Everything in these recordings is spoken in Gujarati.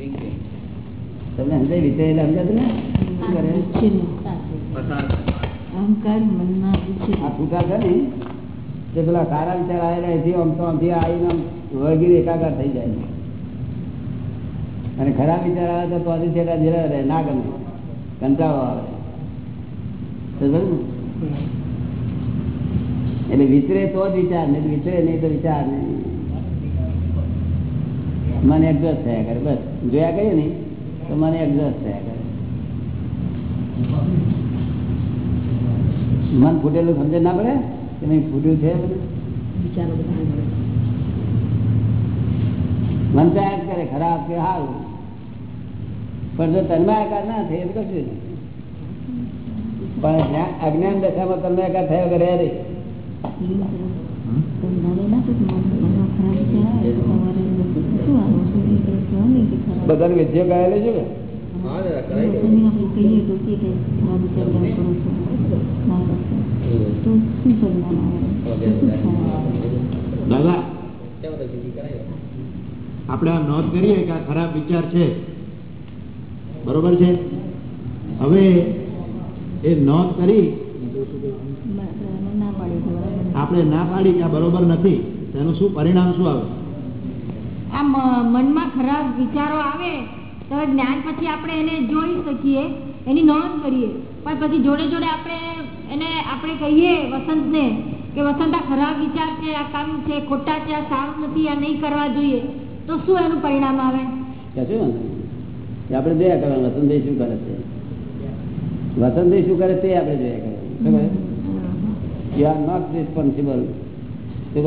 તમને સમજાય વિચારેલા સમજાતું ને? શું કરે? અહંકાર મનમાં આ છૂટા છે ને? તે પેલા સારા વિચાર આવેલા એથી આમ તો આમથી આવીને વળગી એકાકાર થઈ જાય અને ખરાબ વિચાર આવે તો જરા રહે ના ગમે. કંટાળો આવે. એટલે વિચરે તો જ વિચાર નહીં વિચરે નહીં તો વિચાર નહીં. મને એડજસ્ટ થયા કરે બસ. જોયા કરીએ ને તો મને એક્ઝોસ્ટ થયા કરે. મન ફૂટેલું સમજે ના પડે? કે નહીં ફૂટ્યું છે. મન જ કરે ખરાબ કે સારું પણ જો તન્માયકાર ના થાય તો કશું પણ અજ્ઞાન દશામાં તન્માયકાર થયો કે રહે બધાને વિદ્યા કહેલું છે ના? દાદા આપણે આ નોંધ કરીએ કે આ ખરાબ વિચાર છે. બરોબર છે? હવે એ નોંધ કરી આપણે ના પાડી કે આ બરોબર નથી. તેનું શું પરિણામ શું આવે? મનમાં ખરાબ વિચારો આવે તો જ્ઞાન પછી આપણે એને જોઈ શકીએ એની નોંધ કરીએ. પણ પછી જોડે જોડે આપણે એને આપણે કહીએ વસંતને કે વસંત આ ખરાબ વિચાર છે આ કામ છે ખોટા છે આ સારું નથી આ નહીં કરવા જોઈએ તો શું એનું પરિણામ આવે? કશું આપણે જોયા કરવાનું વસંતભાઈ શું કરે છે? વસંતભાઈ શું કરે તે આપણે જોયા કરવાનું. યુ આર નોટ રિસ્પોન્સિબલ શું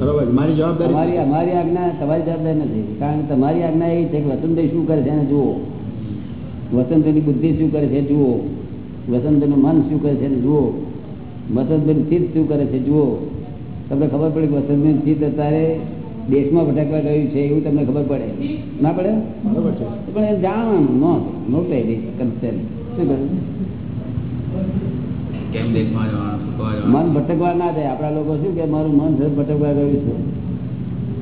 બરોબર મારી જવાબદારી અમારી અમારી આજ્ઞા તમારી જવાબદારી નથી. કારણ કે તમારી આજ્ઞા એ છે કે વસંતભાઈ શું કરે છે એને જુઓ. વસંતની બુદ્ધિ શું કરે છે જુઓ. વસંતનું મન શું કરે છે જુઓ. વસંતનું ચિત્ત શું કરે છે જુઓ. તમને ખબર પડે કે વસંતનું ચિત્ત અત્યારે દેશમાં ભટકવા ગયું છે એવું તમને ખબર પડે? ના પડે? બરોબર છે. પણ એ જાણવાનું નોટ નોટ એવી કન્સેપ્ટ શું કહ્યું? મન ભટકવા ના જાય આપણા લોકો શું કે મારું મન છે ભટકવા ગયું છે.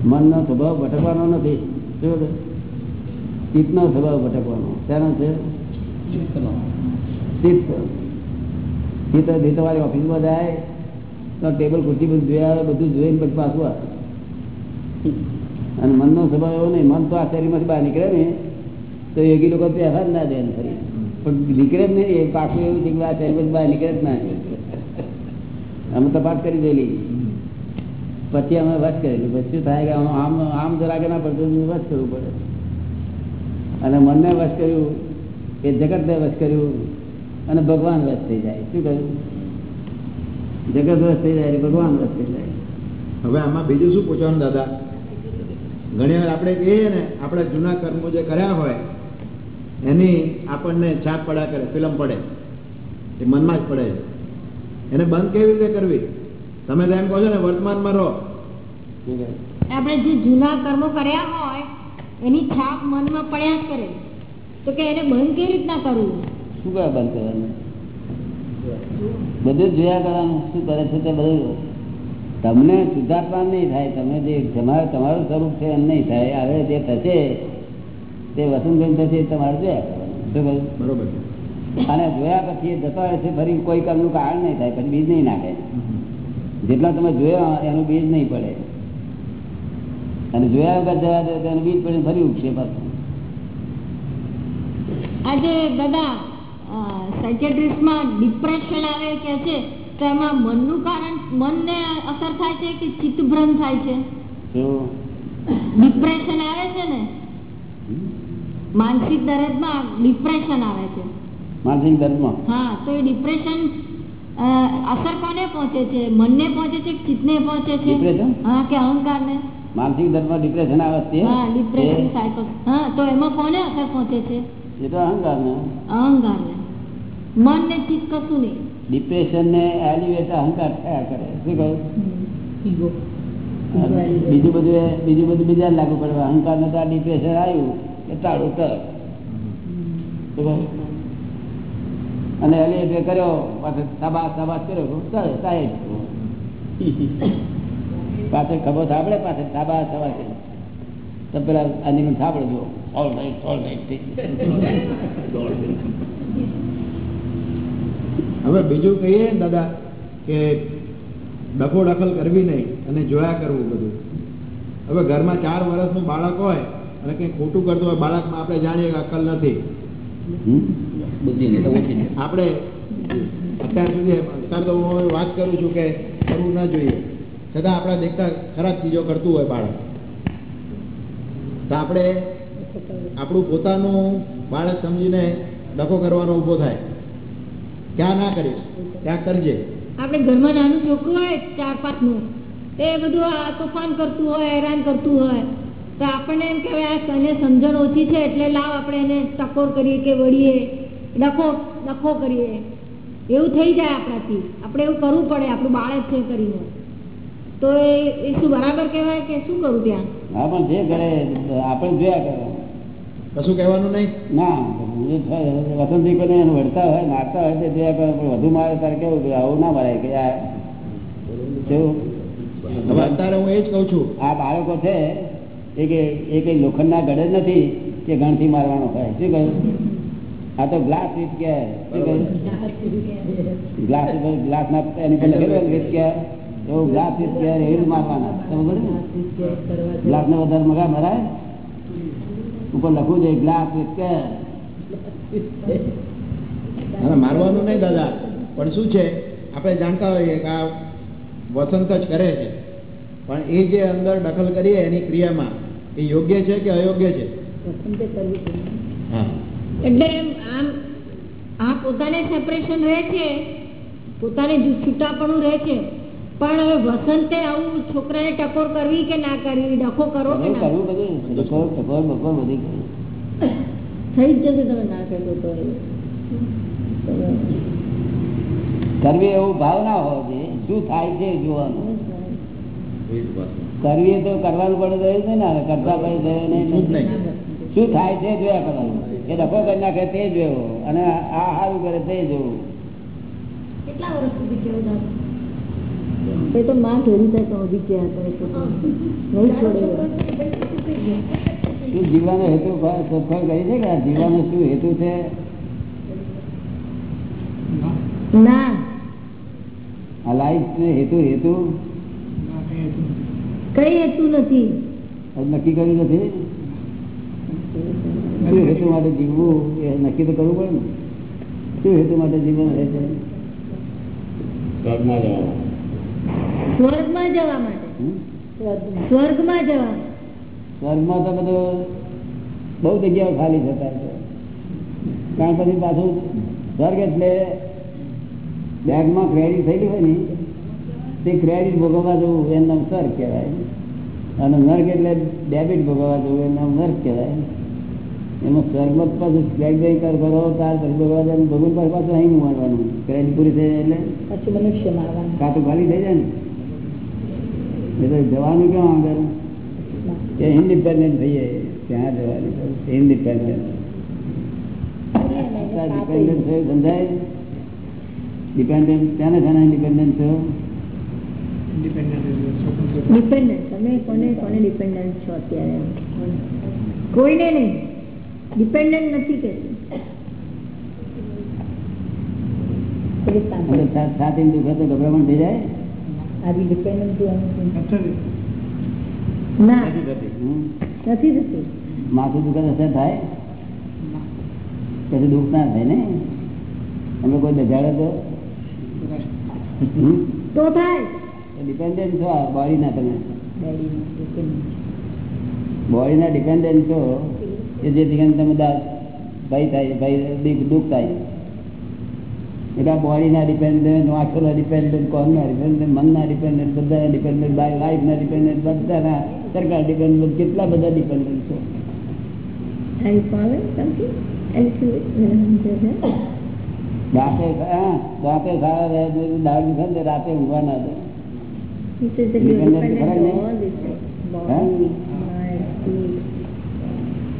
મનનો સ્વભાવ ભટકવાનો નથી. શું? ચિત્તનો સ્વભાવ ભટકવાનો. શેનો છે? ચિત્ત. ચિત્ત જે તમારી ઓફિસમાં જાય તો ટેબલ ખુરશી બધું જોયા આવે, બધું જોઈને પછી પાછું આવે. અને મનનો સ્વભાવ એવો નહીં. મન તો આ શરીરમાંથી બહાર નીકળે ને તો યોગી લોકો જ ના દે ફરી. પણ નીકળે જ નહીં. પાકું એવું છે કે આ શરીરમાંથી બહાર નીકળે જ ના અમે તપાસ કરી દેલી પછી અમે વશ કરેલું પછી થાય કે આમ, આમ- આમ જરા કે ના પડતું વશ કરવું પડે. અને મનને વશ કર્યું, એ જગતને વશ કર્યું, અને ભગવાન વશ થઈ જાય. શું કહ્યું? જગત વસ્ત થઈ જાય ભગવાન વશ થઈ જાય. હવે આમાં બીજું શું પૂછવાનું, દાદા? ઘણી વાર આપણે કહીએ ને, આપણા જૂના કર્મો જે કર્યા હોય એની આપણને છાપ પડ્યા કરે ફિલ્મ પડે. એ મનમાં જ પડે એને બંધ કેવી રીતે કરવી? તમે તો એમ કહો છો ને વર્તમાનમાં રહો. આપણે જે જૂના કર્મો કર્યા હોય એની છાપ મનમાં પડ્યા જ કરે. તો કે એને બંધ કેવી રીતના કરવું? શું કરે બંધ કરવાનું? બધું જોયા કરવાનું. શું કરે છે તે બધું? તમને શુદ્ધાત્મા નહીં થાય. તમે જે તમારું તમારું સ્વરૂપ છે એમ નહીં થાય. હવે જે થશે તે વસંતબેન થશે તમારે જોયા કરવાનું બરોબર અને જોયા પછી એ જતો રહે છે ફરી કોઈ કામનું કારણ નહીં થાય પછી બીજ નહીં નાખે. જેટલા તમે જોયા એનું બીજ નહીં પડે. અને જોયા વગર જવા દે તો એનું બીજ પડે ફરી ઉગશે પાછું. આજે દાદા સાયકેટ્રિસ્ટમાં ડિપ્રેશન આવે કે છે તો એમાં મનનું કારણ મનને અસર થાય છે કે ચિત્તભ્રમ થાય છે? તો ડિપ્રેશન આવે છે ને? માનસિક દર્દમાં ડિપ્રેશન આવે છે. માનસિક દર્દમાં? હા તો એ ડિપ્રેશન અસર કોને પહોંચે છે? મનને પહોંચે છે કે ચિત્તને પહોંચે છે? હા કે અહંકારને? માનસિક દર્દમાં ડિપ્રેશન આવે છે? હા ડિપ્રેશન સાયકો હા તો એમાં કોને અસર પહોંચે છે? એ તો અહંકાર ને અહંકારને. મન ને ચિત્ત કશું નહીં. ડિપ્રેશન ને એલિવેટ અહંકાર થયા કરે. શું કહ્યું ઈગો બીજું બધું બીજું બધું બીજા લાગુ પડે. અહંકાર ને તો આ ડિપ્રેશન આવ્યું. એ ટાળું અને અલી એલિવેટ કર્યો પાછળ તબાસ તબાસ કર્યો. ચાલે સાહેબ પાછળ ખભો થાબડે પાછળ તાબા કર્યો. તો પેલા આની સાંભળજો. ઓલ રાઈટ ઓલ રાઈટ હવે બીજું કહીએ ને, દાદા, કે ડખો દખલ કરવી નહીં અને જોયા કરવું બધું. હવે ઘરમાં ચાર વર્ષનું બાળક હોય અને કઈ ખોટું કરતો હોય બાળકમાં આપણે જાણીએ કે અક્કલ નથી. આપણે અત્યાર સુધી અત્યારે તો હું વાત કરું છું કે કરવું ના જોઈએ. છતાં આપણા દેખતા ખરાબ ચીજો કરતું હોય બાળક. તો આપણે આપણું પોતાનું બાળક સમજીને ડખો કરવાનો ઊભો થાય. ક્યાં ના કરીશ? ક્યાં કરજે. આપણે ઘરમાં નાનું છોકરું હોય ચાર પાંચનું એ બધું આ તોફાન કરતું હોય હેરાન કરતું હોય. તો આપણને એમ કહેવાય આ એને સમજણ ઓછી છે એટલે લાવ આપણે એને ટકોર કરીએ કે વળીએ ડખો ડખો કરીએ. એવું થઈ જાય આપણાથી. આપણે એવું કરવું પડે આપણું બાળક છે કરીને. તો એ શું બરાબર કહેવાય કે શું કરું ત્યાં? હા પણ જે કરે આપણે જોયા કરે. કશું કહેવાનું નહીં? ના વસંતજી એને વળતા હોય મારતા હોય તે જોયા કરે પણ વધુ મારે તારે કેવું કે આવું ના મારે કે આ કેવું? અત્યારે હું એ જ કહું છું. આ બાળકો છે એ કે એ કઈ લોખંડના ગળે નથી કે ગણથી મારવાનો થાય? શું કહ્યું? આ તો ગ્લાસ રીત કે ગ્લાસ ઉપર ગ્લાસ ના એની પર લખેલું રીત કે એવું ગ્લાસ રીત કે એવી રીતે મારવાના. સમજ ગ્લાસ ને? વધારે મગા મરાય? ઉપર લખવું જોઈએ ગ્લાસ રીત કે મારવાનું નહીં દાદા પણ શું છે? આપણે જાણતા હોઈએ કે આ વસંત જ કરે છે. પણ એ જે અંદર દખલ કરીએ એની ક્રિયામાં એ યોગ્ય છે કે અયોગ્ય છે? એટલે આમ આ પોતાને સેપરેશન રહે છે પોતાને જુ- છૂટાપણું રહે છે પણ હવે વસંતે આવું છોકરાને ટકોર કરવી કે ના કરવી ડખો કરો કે ના? કરવું બધું ટકોર ટકોર બકોર બધી થઈ જ જશે તમે ના કરો તો કરવી એવું ભાવ ના હોય શું થાય છે જોવાનું. કરવી તો કરવાનું પડે તો એ ને કરતા પડે તો નહીં. શું જ નહીં. શું થાય છે જોયા કરવાનું? એ ડખો કરી નાખે તે જોયો અને આ સારું કરે તે જોવું કેટલા વર્ષ સુધી કેવું એ તો માં ઘેરી થાય તો અભી ક્યાં કરે નહીં છોડે. શું હેતુ સફળ કરી છે કે આ જીવવાનો શું હેતુ છે? ના. આ લાઈફ હેતુ હેતુ? કઈ હેતુ નથી? નક્કી કર્યું નથી? શું હેતુ માટે જીવવું? એ નક્કી તો કરવું પડે ને. શું હેતુ માટે જીવન રહે છે? સ્વર્ગમાં જવા માટે? સ્વર્ગમાં જવા સ્વર્ગમાં તો બધું બહુ જગ્યાઓ ખાલી થતા છે કારણ પછી પાછું સ્વર્ગ એટલે બેગમાં ક્રેડિટ થયેલી હોય ને તે ક્રેડિટ ભોગવવા જવું એમ નામ સ્વર્ગ કહેવાય. અને નર્ક એટલે ડેબિટ ભોગવવા જવું એના નર્ક કહેવાય. એમાં સ્વર્ગમાં તો પાછું ક્રેડિટ બેંક કરો ત્યાર પછી ભોગવવા જાય ભગવાન પાસે પાછું અહીં મારવાનું. ક્રેડિટ પૂરી થઈ જાય એટલે? પછી મનુષ્ય મારવાનું. કાતું ખાલી થઈ જાય ને? એટલે જવાનું ક્યાં આગળ? કે ઇન્ડિપેન્ડન્ટ થઈએ ત્યાં જવાની? ઇન્ડિપેન્ડન્ટ ડિપેન્ડન્ટ થયું સમજાય? ડિપેન્ડન્ટ ત્યાંને ત્યાં ઇન્ડિપેન્ડન્ટ થયો? ડિપેન્ડન્ટ તમે કોને કોને ડિપેન્ડન્ટ છો અત્યારે કોઈને નહીં. ડિપેન્ડન્ટ નથી કે પેલી અને સાંભળો. છા- છાતીમાં દુખે તો ગભરામણ થઈ જાય? આવી ડિપેન્ડન્ટ જોવાનું ના. નથી થતી. હમ. નથી થતું. માથું દુખે તો અસર થાય? પછી દુઃખ ના થાય ને? અમે કોઈ દજાડે તો? તો થાય. ડિપેન્ડન્ટ છો બોડીના તમે. બોડીના ડિપેન્ડન્ટ છો? કે જે જગ્યાએ તમે ભય થાય ભય દુઃખ થાય. એટલે આ બોડીના ડિપેન્ડન્ટ આંખોના ડિપેન્ડન્ટ કોણના ડિપેન્ડન્ટ મનના ડિપેન્ડન્ટ બધા ડિપેન્ડન્ટ લાઈફના ડિપેન્ડન્ટ બધાના સરકાર ડિપેન્ડન્ટ કેટલા બધા ડિપેન્ડન્ટ છો? રાતે રાતે સારા રહે રાતે ઊંઘવા ના દે. He says that you're Dependent dependent ખરા નહીં? on all these things. Huh? Body, mind, sleep,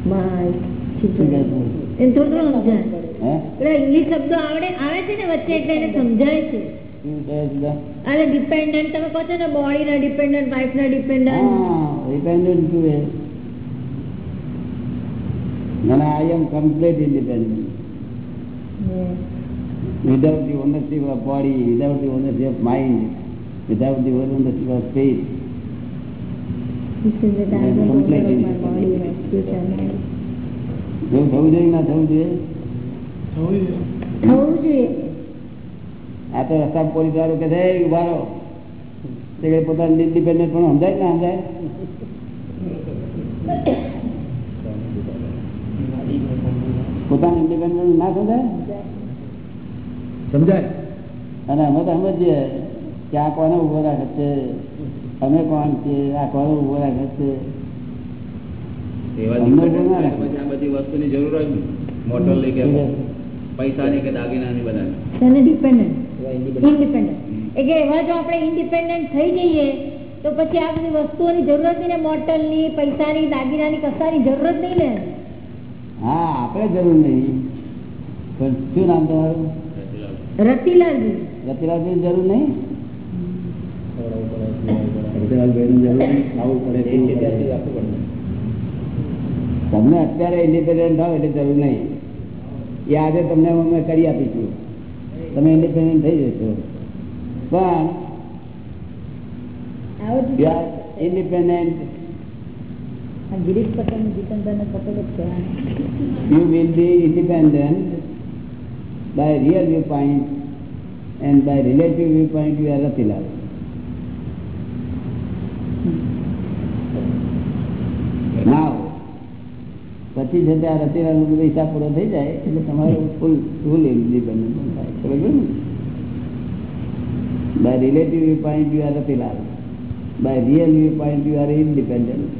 mind, શું કહે children. છે? એમ થોડું થોડું સમજાય હે પેલા ઇંગ્લિશ શબ્દો આવડે આવે છે ને વચ્ચે એટલે એને સમજાય છે શું કહે છે? અને ડિપેન્ડન્ટ તમે કહો છો ને ડિપેન્ડન્ટ ડિપેન્ડન્ટ હા ડિપેન્ડન્ટ શું એ અને I am complete independent body, without the ownership of mind, without the ownership of faith. એવું થવું જોઈએ ના થવું જોઈએ? આ તો રસ્તા પોલીસ વાળો કે છે ઉભારો પોતાનું ઇન્ડિપેન્ડન્ટ પણ સમજાય કે ના સમજાય? પોતાનું ઇન્ડિપેન્ડન્ટ ના સમજાય? સમજાય. અને અમે તો સમજીએ. કે આ કોને ઊભો રાખે છે? અમે કોણ છે આ કોને ઊભો રાખે છે? બધી વસ્તુની જરૂર જ મોટર લઈ કે પૈસાની કે દાગીનાની બધાની. તેને ડિપેન્ડન્ટ ઇન્ડિપેન્ડન્ટ એટલે એવા જો આપણે ઇન્ડિપેન્ડન્ટ થઈ જઈએ તો પછી આ બધી વસ્તુઓની જરૂરત નહીં ને મોટલની પૈસા ની દાગીના ની કસાની જરૂરત નહીં ને. હા આપણે જરૂર નહીં. પણ શું નામ તમારું? રતિલાલજી. રતિલાલભાઈ જરૂર નહીં? તમને અત્યારે ઇન્ડિપેન્ડન્ટ થાવ એટલે જરૂર નહીં. એ આજે તમને અમે કરી આપીશું. તમે ઇન્ડિપેન્ડન્ટ થઈ જશો. પણ યુ ઇન્ડિપેન્ડન્ટ આ ગિરીશ પટેલ જીતનભાઈ પટેલ જ છે you will be independent by real viewpoint and by relative viewpoint you are Ratilal. Now, પછી છે ત્યાં રતિલાલ નો બધો હિસાબ પૂરો થઈ જાય એટલે તમારું ફૂલ ફૂલ ઇન્ડિપેન્ડન્ટ થાય. ને? By relative point you are Ratilal. By real view point you are independent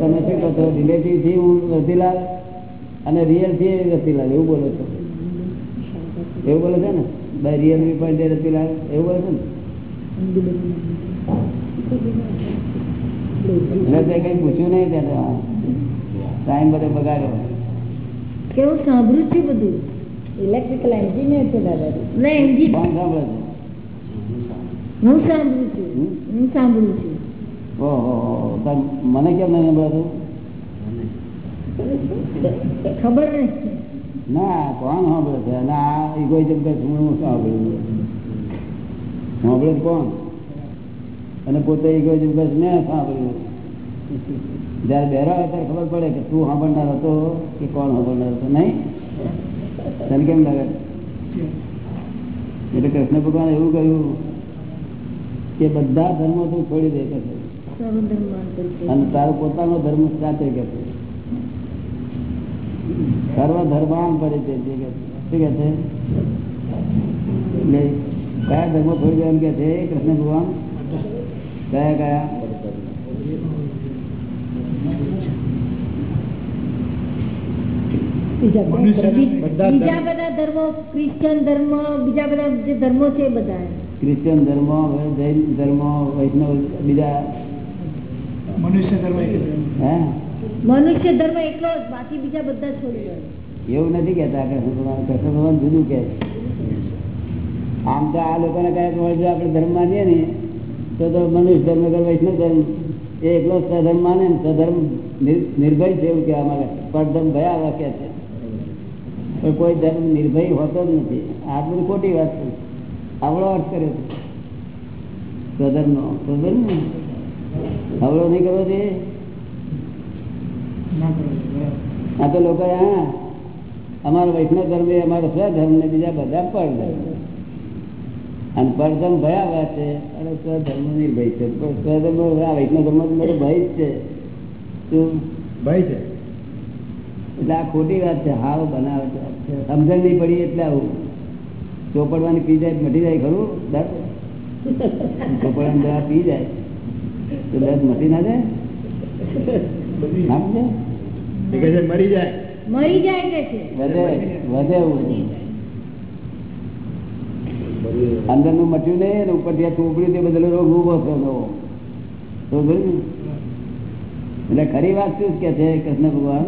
તમે શું કહો છો? રિલેટિવથી હું રતિલાલ અને રિયલથી રતિલાલ એવું બોલો છો? એવું બોલો છે ને? By real view point Ratilal એવું બોલે છે ને? કઈ પૂછ્યું નહીં ટાઈમ બધો બગાડ્યો. કેવું સાંભળ્યું છે બધું? ઇલેક્ટ્રિકલ એન્જિનિયર છે દાદા ના એન્જિન કોણ સાંભળે છે? હું સાંભળું છું. હું સાંભળું છું. ઓહો તો મને કેમ નહીં સાંભળાતું ખબર નહીં. ના કોણ સાંભળે છે? અને આ ઇગોઇઝમ કે શું સાંભળ્યું? સાંભળે કોણ? અને પોતે ઇગોઇઝમ કે મેં સાંભળ્યું. જયારે બેરા ત્યારે ખબર પડે કે તું સાંભળનાર હતો કે કોણ સાંભળનાર હતો. નહીં? તને કેમ લાગે? એટલે કૃષ્ણ ભગવાન એવું કહ્યું કે બધા ધર્મો તું છોડી દે કે. અને તારો પોતાનો ધર્મ સાચે કે છે. સર્વ ધર્માન પરિચય કે. શું કે છે? કયા ધર્મો છોડી દેવાનું કે છે કૃષ્ણ ભગવાન કયા કયા બીજા મનુષ્યના બી- બધા બીજા ધર્મ. બધા ધર્મો ક્રિશ્ચિયન ધર્મ બીજા બધા જે ધર્મો છે એ બધા ક્રિશ્ચિયન ધર્મો જૈન ધર્મો વૈષ્ણવ બીજા મનુષ્ય ધર્મ હે મનુષ્ય ધર્મ એકલો જ બાકી બીજા બધા છોડી દો એવું નથી કેતા કૃષ્ણ ભગવાન કૃષ્ણ ભગવાન જુદું કે છે. આમ તો આ લોકોને કહે કે જો આપણે ધર્મ માનીએ ને તો તો મનુષ્ય ધર્મ કે વૈષ્ણવ ધર્મ. એ એકલો સધર્મ માને ને સધર્મ નિર્ભય છે એવું કહેવા માંગે પરધર્મ ભયા વાક્ય છે. પણ કોઈ ધર્મ નિર્ભય હોતો જ નથી. આ બધું ખોટી વાત છે. આવડો અર્થ કર્યો છે. સ્વધર્મનો ખબર ને. આવડો નહીં કરવો છે આ તો લોકો હા અમારો વૈષ્ણવ ધર્મ એ અમારો સ્વધર્મ ને બીજા બધા પરધર્મ અને પરધર્મ ભયાવા છે. અને સ્વધર્મ નિર્ભય છે. પણ સ્વધર્મ વૈષ્ણવ ધર્મ મારો ભય જ છે. શું? ભય છે? એટલે આ ખોટી વાત છે. હાવ બનાવે છે. સમજણ નહીં પડી એટલે આવું. ચોપડવાની પી જાય મટી જાય ખરું? દર્દ? ચોપડવાની દવા પી જાય તો દર્દ મટી ના જાય? મરી જાય. મરી જાય કે છે? વધે વધે એવું. અંદરનું મટ્યું નહીં ને ઉપર ત્યાં ચોપડી તે બદલો રોગ ઊભો થયો નવો તો બોલ ને? એટલે ખરી વાત શું કે છે કૃષ્ણ ભગવાન?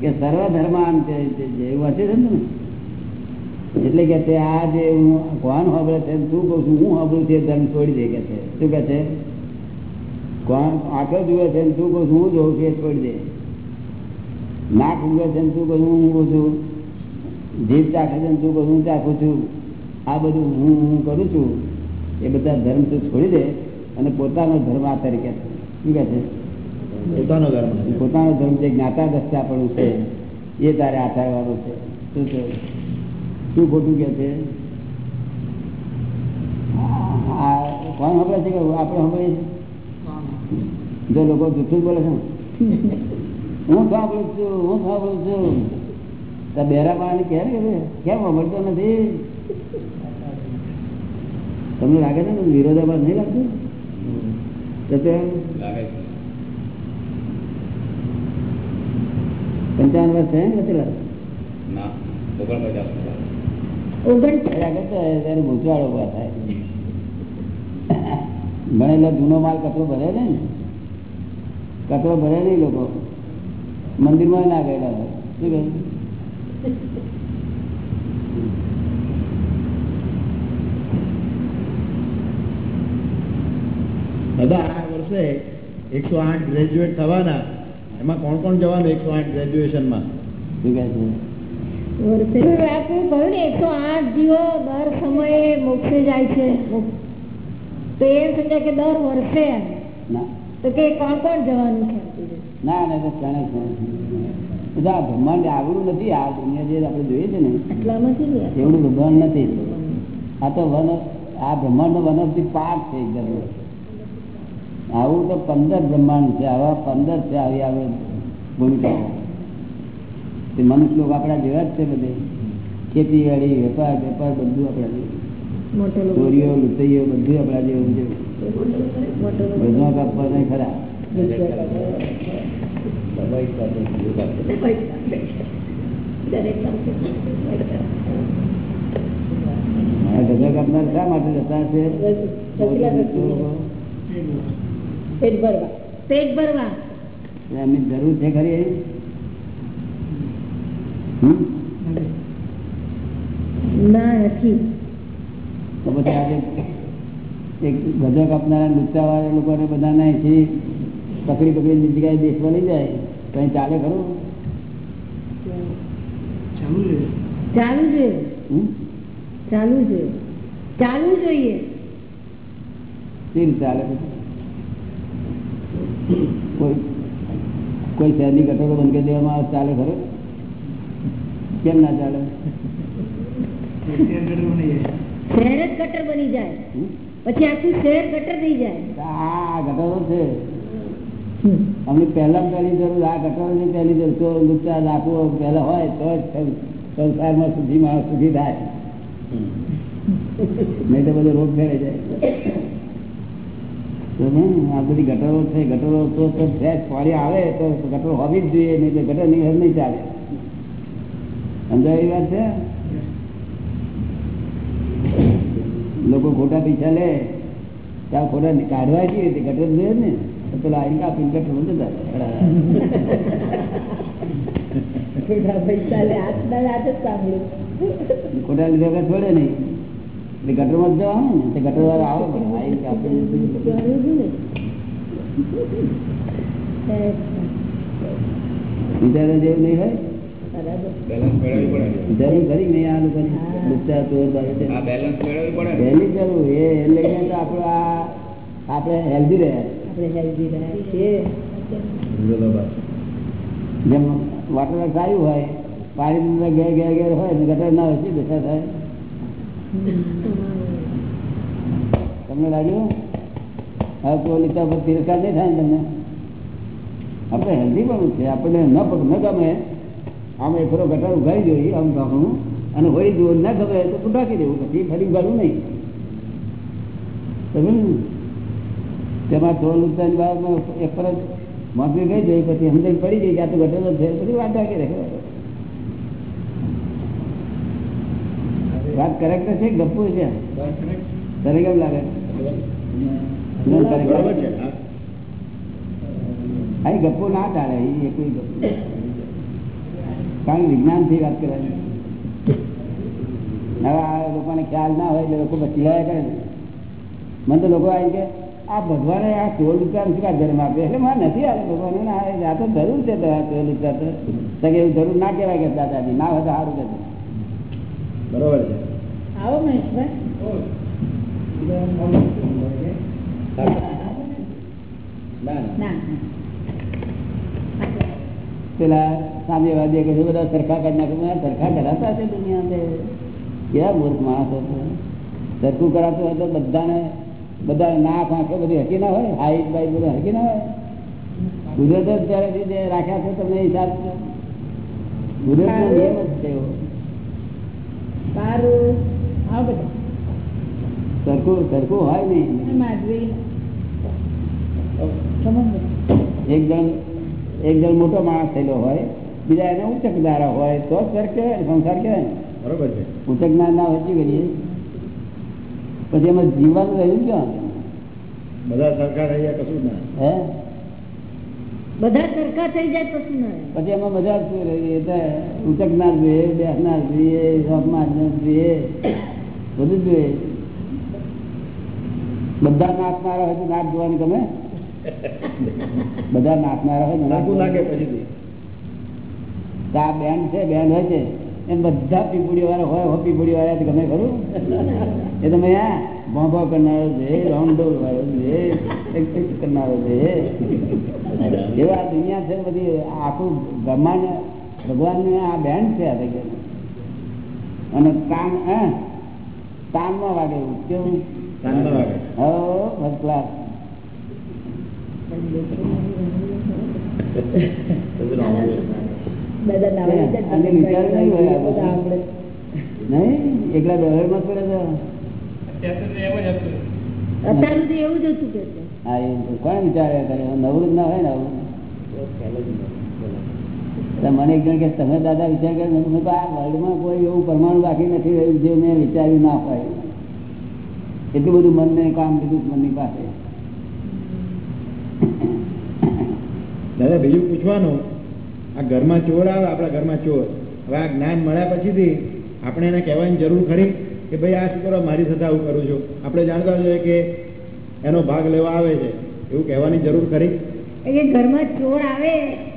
કે સર્વ ધર્માન છે, જે- જે એવું વાંચે છે ને તમે? એટલે કે તે આ જે હું કોણ સાંભળે છે તું કહું છું, હું સાંભળું છું એ ધર્મ છોડી દે કે છે. શું કે છે? કોણ આંખો જુએ છે ને તું કહું છું, હું જોઉં છું એ છોડી દે. નાક ઊંઘે છે ને તું કહું છું, હું ઊંઘું છું. જીભ ચાખે છે ને તું કહું છું, હું ચાખું છું. આ બધું હું હું કરું છું એ બધા ધર્મ તું છોડી દે અને પોતાનો ધર્મ આ તરીકે શું કે છે? પોતાનો ધર્મ પોતાનો ધર્મ જે જ્ઞાતા દસ્તા પણ છે એ તારે આચારવાનો છે. શું છે? શું ખોટું કે છે? આ કોણ સાંભળે છે કે આપણે સાંભળીએ છીએ? જો લોકો જૂઠું બોલે છે હું સાંભળું છું હું સાંભળું છું. બેરા પાણી કહે કે કેમ સાંભળતો નથી? તમને લાગે છે ને વિરોધાભાસ નહીં લાગતું? પંચાવન વર્ષ થયા ને કેટલા ભણેલા જૂનો માલ કચરો ભરે ને? કચરો ભરે નહીં લોકો. મંદિરમાં ના ગયેલા શું કહે દાદા આ વર્ષે એકસો આઠ ગ્રેજ્યુએટ થવાના. એમાં કોણ કોણ જવાનું એકસો આઠ ગ્રેજ્યુએશનમાં શું કહે છે? કહ્યું ને એકસો આઠ જીવો દર સમયે મોક્ષે જાય છે. તો એ સમજાય કે દર વર્ષે ના. તો કે કોણ કોણ જવાનું છે? ના ના તો ક્ષણે ક્ષણે બધા આ બ્રહ્માંડ આવડું નથી. આ દુનિયા જે આપણે જોઈએ છે ને એવડું બ્રહ્માંડ નથી. આ તો વન આ બ્રહ્માંડ નો વન ઓફ ધી પાર્ટ છે એકદમ. આવું તો પંદર બ્રહ્માંડ છે આવા પંદર છે આવી આવે ભૂમિકાઓ તે મનુષ્ય લોકો આપણા જેવા જ છે બધે. ખેતીવાડી વેપાર વેપાર બધું આપણા જેવું. ચોરીઓ લુતૈયો બધું આપણા જેવું છે. મોટો કાપવા નહીં ખરા. દરેક પાસે આ ગધા કાપનાર શા માટે જતા છે. પેટ ભરવા. પેટ ભરવા. એમની જરૂર છે ખરી હમ? ના નથી. તો પછી આજે એક ગધો કાપનારા લુચ્ચાવાળા લોકોને બધાને અહીંથી પકડી પકડી જગ્યાએ દેશમાં લઈ જાય? કઈ ચાલે ખરું? ચાલુ છે હમ? ચાલુ છે ચાલુ જોઈએ. ચાલે? કોઈ કોઈ શહેરની કટોરો બંધ કરી દેવામાં આવે ચાલે ખરો? કેમ ના ચાલે? શહેર જ ગટર બની જાય. પછી આખું શહેર ગટર થઈ જાય. આ ગટરો છે. અમને પહેલા પહેલી જરૂર આ ગટરોની પહેલી જરૂર તો લુચ્ચા લાખો પહેલા હોય તો જ સંસારમાં સુધી માણસ સુધી થાય. નહીં તો બધો રોગ ફેરે જાય. આ બધી ગટરો છે ગટરો તો તો ફ્રેશ પાણી આવે તો ગટરો હોવી જ જોઈએ નહીં તો ગટર નહીં નહીં ચાલે. સમજાય એ વાત છે? લોકો ખોટા પૈસા લે ત્યાં ખોટા કાઢવા જઈએ તે ગટર જોઈએ ને? પેલા આઈને કાપીને ગટર સાંભળ્યું ખોટા લીધા છોડે નહીં. એટલે ગટરમાં માં જવાનું ને તે ગટર વાળા આવે ને. વિચારે જેવું નહીં હોય? જરૂર ખરી નહીં આ પહેલી જરૂર એ લઈને તો આપણું આ આપણે હેલ્ધી રહે. આપણે હેલ્ધી રહ્યા છીએ જેમ વોટર આવ્યું હોય પાણી ઘેર ઘેર ઘેર હોય ગટર ના હોય શું દશા થાય? તમને લાગ્યું? હવે તો પર તિરસ્કાર નહીં થાય તમને? આપણે હેલ્ધી પણ છે, આપણને ન ન ગમે. આમ એકરો ગટર ઉગાડી જોઈએ આમ આપણું. અને હોય જો ન ગમે તો ઢાંકી દેવું, પછી ફરી ઉગાડવું નહીં. ને તેમાં થોડું નુકસાન બાદ એક પર માફી ગઈ જઈ પછી સમજણ પડી ગઈ કે આ તો ગટરો છે. પછી વાત ઢાંકી રાખે. વાત કરેક્ટ છે ગપુ છે? તને કેમ લાગે. અહીં ગપ્પો ના ચાલે એ કોઈ ગપ્પો કારણ વિજ્ઞાનથી વાત કરવાની હવે આ લોકોને ખ્યાલ ના હોય એટલે લોકો પછી લાયા કરે મને તો લોકો આવી કે આ ભગવાને આ ચોર રૂપિયા શું ધર્મ આપ્યો એટલે મારે નથી આવે ભગવાન ના આવે આ તો જરૂર છે તો આ તો તો એવું જરૂર ના કહેવાય કે દાદાજી ના હોય તો સારું કે બરોબર છે. આવો મહેશભાઈ ના ના ના. પેલા સામ્યવાદી કે છે બધા સરખા કરી નાખે. મેં સરખા કરાતા છે દુનિયા અંદર કેવા મૂર્ખ માણસો છે? સરખું કરાતું હોય તો બધાને બધા નાક આંખો બધી હકી ના હોય? હાઈટ બાઈટ બધું હકી ના હોય? કુદરત જ ત્યારે જે રાખ્યા છે તમને હિસાબ છે. કુદરત નો નિયમ જ છે એવો. સારું આવો બધા. સરખું સરખું હોય નહીં એક જણ એક જણ મોટો માણસ થયેલો હોય બીજા એને ઉચ્ચ ધારા હોય તો સર કહેવાય સંસાર કહેવાય ને. બરોબર છે. ઉચ્ચ જ્ઞાન ના હોય કરીએ? પછી એમાં જીવવાનું રહ્યું ક્યાં? બધા સરખા થઈ કશું ના હે? બધા સરખા થઈ જાય તો ના પછી એમાં મજા જ શું રહી? ઉચકનાર જોઈએ બેસનાર જોઈએ જોઈએ. બધું જોઈએ. બધા નાચનારા હોય તો નાચ જોવાની ગમે? બધા નાચનારા હોય લાગે. આ બેન્ડ છે બેન્ડ હોય છે. એમ બધા પીપુડી વાળા હોય હોય પીપુડી વાળા ગમે ખરું? એ તમે આ ભોંભો કરનારો છે રાઉન્ડોલ વાળો છે કરનારો છે. એવા દુનિયા છે બધી આખું બ્રહ્માંડ ભગવાન આ બેન્ડ છે આ અને કામ હે? વાગે કેવું કાનમાં વાગે. હો ફર્સ્ટ ક્લાસ હોય આ એકલા દહેડમાં માં પડે અત્યાર સુધી એવું જ હતું. કે છે. હા એ કોણ વિચારે નવરું જ ના હોય ને આવું. મને એક જણ કે તમે દાદા વિચાર કરે. મેં આ વર્લ્ડમાં કોઈ એવું પરમાણુ બાકી નથી રહ્યું જે મેં વિચાર્યું ના હોય. એટલું બધું મનને કામ કીધું મનની પાસે. દાદા બીજું પૂછવાનું. આ ઘરમાં ચોર આવે આપણા ઘરમાં ચોર. હવે આ જ્ઞાન મળ્યા પછીથી આપણે એને કહેવાની જરૂર ખરી કે ભાઈ આ શું કરો? મારી સાથે આવું કરું છું. આપણે જાણતા જોઈએ કે એનો ભાગ લેવા આવે છે. એવું કહેવાની જરૂર ખરી? કે ઘરમાં ચોર આવે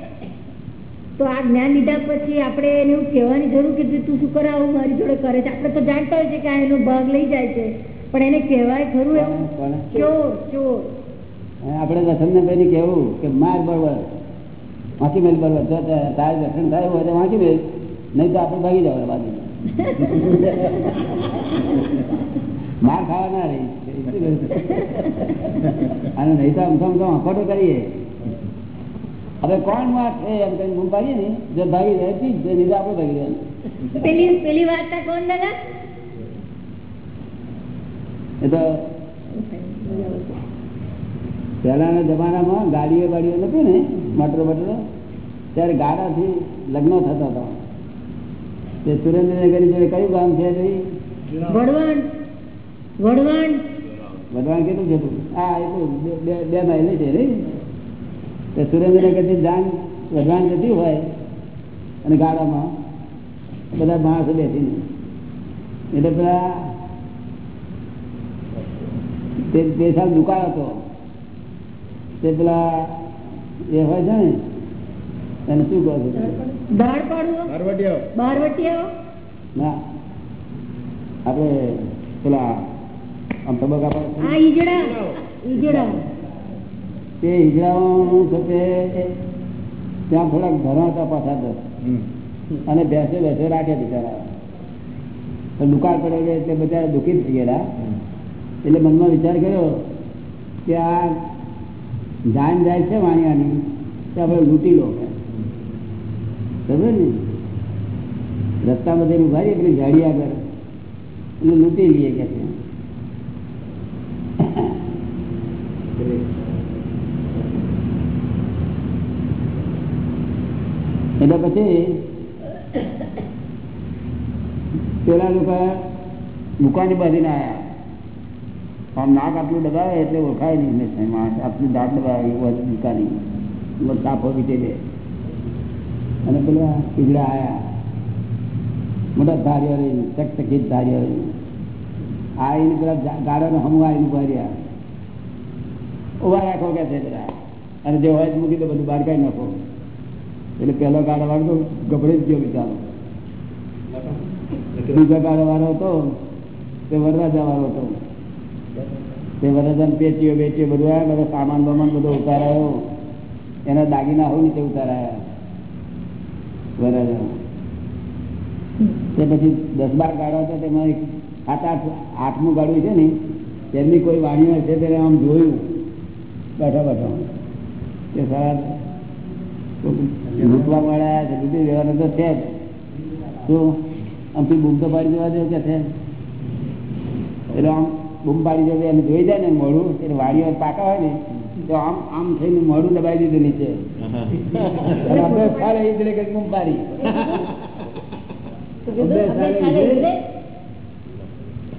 તો આ જ્ઞાન લીધા પછી આપણે એને એવું કહેવાની જરૂર કે તું શું કરાવું મારી જોડે કરે છે. આપણે તો જાણતા હોય છે કે આ એનો ભાગ લઈ જાય છે. પણ એને કહેવાય ખરું એવું? ચોર ચોર. આપણે દર્શન ને કેવું કે માર બરોબર વાંચી મેલ બરોબર જો તારે દર્શન થાય હોય તો વાંચી મેલ. નહીં તો આપણે ભાગી જવાનું બાજુ માર ખાવા ના રહી. અને નહીં તો આમ તો આમ તો કરીએ. હવે કોણ વાત છે? એમ કઈ હું ભાગી ને જે ભાગી જાય નહીં તો આપણે ભાગી જવાનું પેલી પેલી વાર્તા કોણ દાદા? એ તો પહેલાના જમાનામાં ગાડીઓ ગાડીઓ નથી ને મટરો બટરો ત્યારે ગાડાથી લગ્ન થતા હતા. તે સુરેન્દ્રનગર જોડે કયું ગામ છે વડવાણ વડવાણ કેટલું છે? હા એ તો બે માઇલ છે નહીં તે સુરેન્દ્રનગરથી જાન વઢવાણ જતી હોય અને ગાડામાં બધા માણસો બેસીને. એટલે પેલા તે સાલ દુકાળ હતો. તે પેલા એ હોય છે ને એને શું કહો છો? ના. આપડે પેલા આમ તબક્કા પર ઈજડા. ઈજડા તે હિજરાવાનું છે તે ત્યાં થોડાક ઘણા હતા પાછા દસ. અને બેસે બેસે રાખે બિચારા. તો દુકાળ પડેલી એટલે બધા દુઃખી થઈ ગયેલા. એટલે મનમાં વિચાર કર્યો કે આ જાન જાય છે વાણિયાની તે આપણે લૂંટી લો સમજે ને? રસ્તામાં જઈને ઊભા રહીએ પેલી ગાડી આગળ. એટલે લૂંટી લઈએ કે છે એટલે પછી પેલા લોકો દુકાને બાંધીને આવ્યા આમ નાક આટલું દબાવે એટલે ઓળખાય નહીં માણસ આટલું દાંત દબાવે દુકાની. તાપો વીતે અને પેલા પીગડા આવ્યા મોટા ધાર્યો રહી ચકચકિત ધાર્યો રહી આવીને પેલા ગાડાનો હમું આવીને ઊભા રહ્યા. ઊભા રાખો કે છે પેલા અને જે હોય મૂકી દો, બધું બહાર કાઢી નાખો. એટલે પહેલો ગાડો વાળો તો ગભરાઈ જ ગયો બિચારો. બીજો ગાડો વાળો હતો, તે વરરાજા વાળો હતો. તે વરરાજાને પેટીઓ, બેટીઓ બધું આવ્યા, બધા સામાન બામાન બધો ઉતારાયો. એના દાગીના હોય નીચે ઉતારાયા. વરરાજા તે પછી દસ બાર ગાડો હતા, તેમાં એક સાત, આઠ, આઠમું ગાડું છે ને, તેમની કોઈ વાણીઓ છે તેને આમ જોયું. બેઠા બેઠા. કે સારા લૂંટવા મળ્યા છે લૂંટી દેવાનું તો છે જ. તો આમથી બૂમ તો પાડી દેવા દેવું કે છે? એટલે આમ બૂમ પાડી દેવું એને જોઈ જાય ને મોડું એટલે વાડીઓ પાકા હોય ને તો આમ આમ થઈને મોડું દબાઈ દીધું નીચે. આપણે સારે એ જ કે બૂમ પાડી. એટલે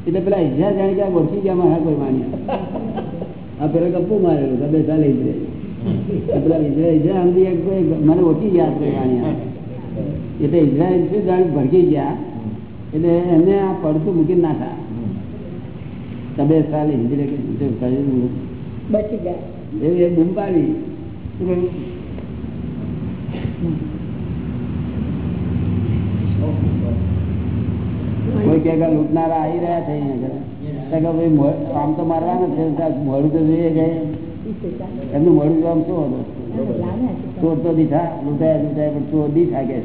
એટલે પેલા ઈજા જાણી કે ઓળખી ગયા મારા કોઈ માન્યા. આ પેલો ગપ્પુ મારેલું ગબે સાલે ઈજરે મને ઓછી યાદ કરવાની એટલે ઇઝરાયલ છે જાણે ભડકી ગયા. એટલે એને આ પડતું મૂકી નાખા તબે સાલ ઈજરે બચી ગયા. એ એ બૂમ પાડી. કોઈ કે લૂંટનારા આવી રહ્યા છે આમ તો મારવાના છે મોડું તો જોઈએ કે એમનું મળું જોવા શું હતું? ચોર તો દીઠા લૂંટાય લૂંટાય પણ ચોર દીઠા કે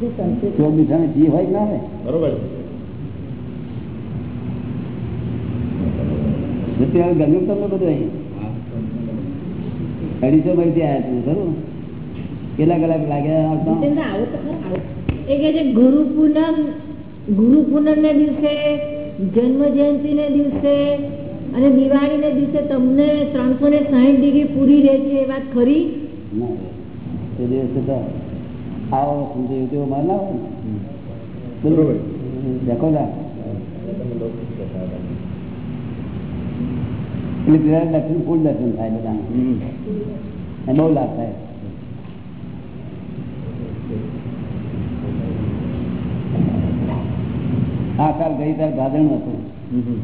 ચોર ચોર દીઠાને જી હોય ના ને બરોબર. ગમ્યું તમને બધું અહીં. અઢીસો માંથી આવ્યા તું ખરું? કેટલા કલાક લાગ્યા આવતા? જીતેન્દ્ર આવો તો ખરા, આવો. એ કે છે ગુરુ પૂનમ ગુરુ પૂનમ ને દિવસે જન્મ જયંતિ ને દિવસે અને દિવાળી ને દિવસે તમને ત્રણસો ને સાહીઠ ડિગ્રી પૂરી રહે છે એ વાત ખરી ના તે દિવસે તો આવો સમજી તેવું માર ના હોય ને. બરોબર. દેખો ના એટલે પેલા દર્શન ફૂલ દર્શન થાય બધા. બહુ લાભ થાય આ કાલ ગઈ સાલ ભાદરણ હતું.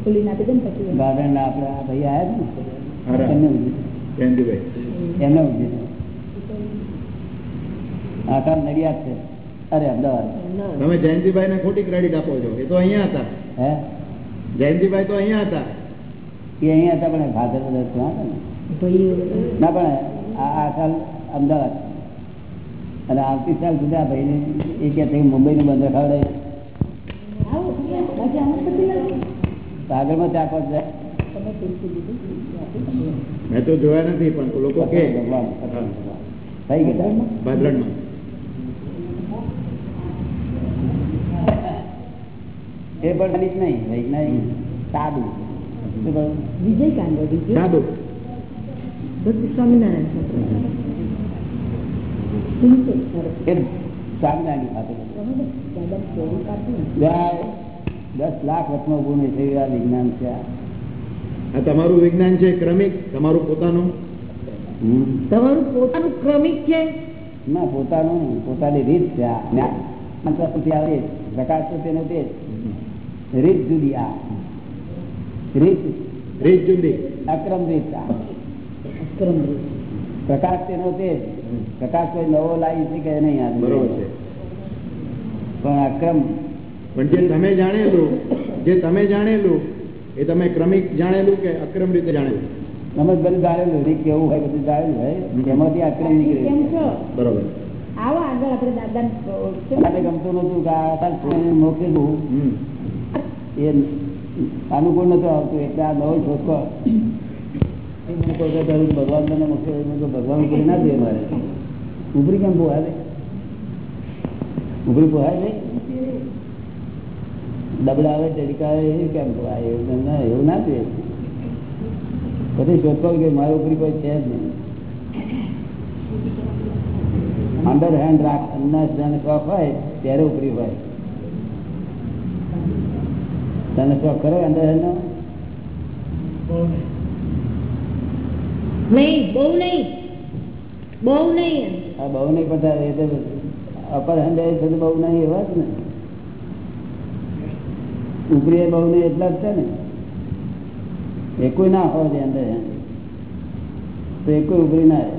ખુલી નાખી દે ને પછી ભાદરણ ના ભાઈ આવ્યા છે ને? એમને ઉજવી જયંતિભાઈ. એમને ઉજવી આ સાલ નડિયાદ છે. અરે અમદાવાદ. તમે જયંતિભાઈ ને ખોટી ક્રેડિટ આપો છો. એ તો અહીંયા હતા. હે? જયંતિભાઈ તો અહીંયા હતા. એ અહીંયા હતા પણ ભાદર બધા ત્યાં હતા ના. પણ આ આ સાલ અમદાવાદ. અને આવતી સાલ સુધી આ ભાઈને એ કે મુંબઈનું બંદર ખવડાય આવો બાકી આવો પછી લાવો. આગળમાં ચાકો જાય. મેં તો જોયા નથી પણ લોકો કે. થઈ ગયા. ભાદરણમાં એ પણ ગણિત નહીં વૈજ્ઞાનિક સાદું? વિજય કાંડો સ્વામિનારાયણ સ્વામિનારાયણ ખાતે દસ લાખ વર્ષનો ગુણ થઈ આ વિજ્ઞાન છે આ. તમારું વિજ્ઞાન છે ક્રમિક? તમારું પોતાનું? તમારું પોતાનું ક્રમિક છે? ના પોતાનું પોતાની રીત છે આ. જ્ઞાન મંત્ર સુધી આવે. છે. તેનો તે રીત જુદી આ. રીત. રીત જુદી. અક્રમ રીત આ. ક્રમ રીત. પ્રકાશ તેનો તે પ્રકાશ કોઈ નવો લાવી શકે નહીં આ. બરોબર છે. પણ અક્રમ પણ જે તમે જાણેલું જે તમે જાણેલું એ તમે ક્રમિક જાણેલું કે અક્રમ રીતે જાણેલું? તમે બધું જાણેલું રીત કેવું હોય બધું જાણેલું હોય એમાંથી અક્રમ નીકળે બરોબર. આવો આગળ આપણે દાદાને ગમતું નતું આ મોકલેલું એ અનુકૂળ નતું આવતું એટલે આ નવો છોકરો એ મને ભગવાન મોકલે ભગવાન કોઈ ના દે મારે. ઉભરી કેમ પોહાય ઉભરી પોહાય નહીં દબડા આવે તરીકા આવે એ કેમ પોહાય એવું ના એવું ના દે પછી શોધખોળ કે મારી ઉપરી કોઈ છે જ નહીં. અંડર હેન્ડ રાખ અન્ના જેને શોખ હોય ત્યારે ઉપરી હોય. તને શોખ ખરો અંડર હેન્ડ નો? નહીં બહુ નહીં. બહુ નહીં. આ બહુ નહીં પણ અપર હેન્ડ બહુ નહીં એવા જ ને. ઉપરી એ બહુ ને એટલા જ છે ને. એકોય ના હોય અંદર તો એકોય ઉપરી ના રહે.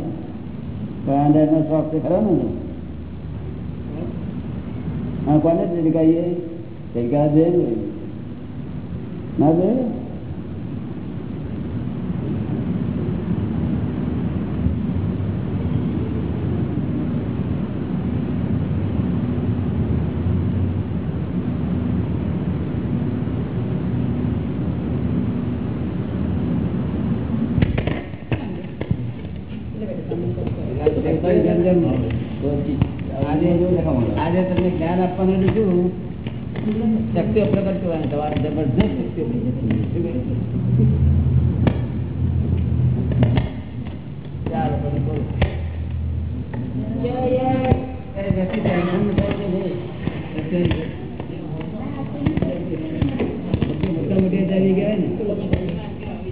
પણ અંદર નો શોખ છે ખરો ને? હા, કોને ચડકાઈએ ચડકા દે ને ના દે આજે આજે તમને જ્ઞાન આપવાનું એટલે શું શક્તિઓ પ્રગટ કરવાની તમારે જબરદસ્ત શક્તિઓ પ્રગટ કરવાની. ચાલો તમે બોલો. અરે વ્યક્તિ ટેન્શનમાં થાય છે ને. વ્યક્તિ- વ્યક્તિ મોટા મોટી થઈ ગયા ને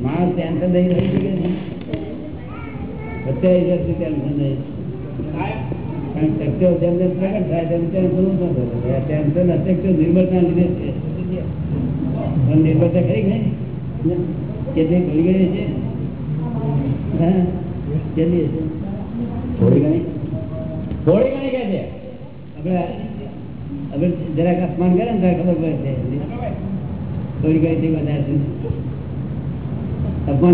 માણસ ટેન્શન દઈ થઈ શકે ને અત્યારે વ્યક્તિ ટેન્શન નહીં કારણ કે શક્તિઓ જેમ જેમ પ્રગટ થાય તેમ તેમ પૂરું ન થતું. આ ટેન્શન અશક્તિઓ નિર્બળતાના લીધે છે પણ નિર્બળતા ખરી કે નહીં? કેટલી ભૂલી ગઈ છે હા કેટલી હશે? થોડી ઘણી? થોડી ઘણી કે છે? આપણે હવે જરાક અપમાન કરે ને ત્યારે ખબર પડે થોડી ઘણી થી વધારે છે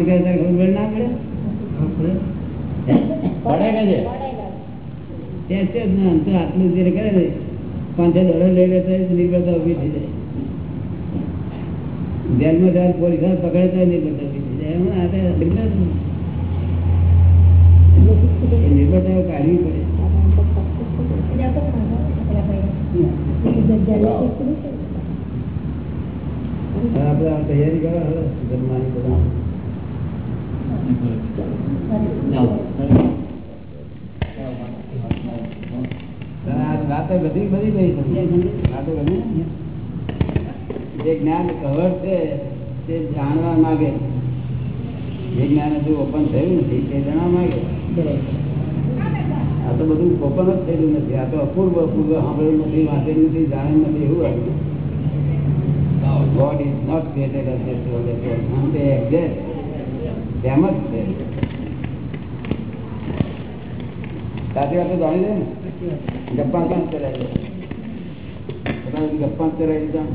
કરે ત્યારે ખબર ના પડે? પડે છે? જ ના, તો આટલું જે કરે ને, પાંચ દોડો લઈ લે તો નિર્ભરતા થઈ જાય. જેલમાં જાય પોલીસ પકડે તો નિર્ભરતા ઊભી થઈ જાય. એમ આ તો એ નિર્ભરતાઓ કાઢવી પડે હવે આપણે આ તૈયારી કરો હવે જમવાની બધા આ વાતો બધી બધી કઈ છે વાતો બધી જે જ્ઞાન કવર છે, તે જાણવા માંગે જે જ્ઞાન હજુ ઓપન થયું નથી, તે જાણવા માંગે આ તો બધું ઓપન જ થયેલું નથી. આ તો અપૂર્વ અપૂર્વ સાંભળ્યું નથી વાંચેલું નથી જાણ્યું નથી એવું આવ્યું God is not created as this world at all. આમ તે exact તેમ જ છે. સાચી વાત જાણી દે ને? ગપ્પા ક્યાં ચલાવી દે ગપ્પા ચલાવી દીધા?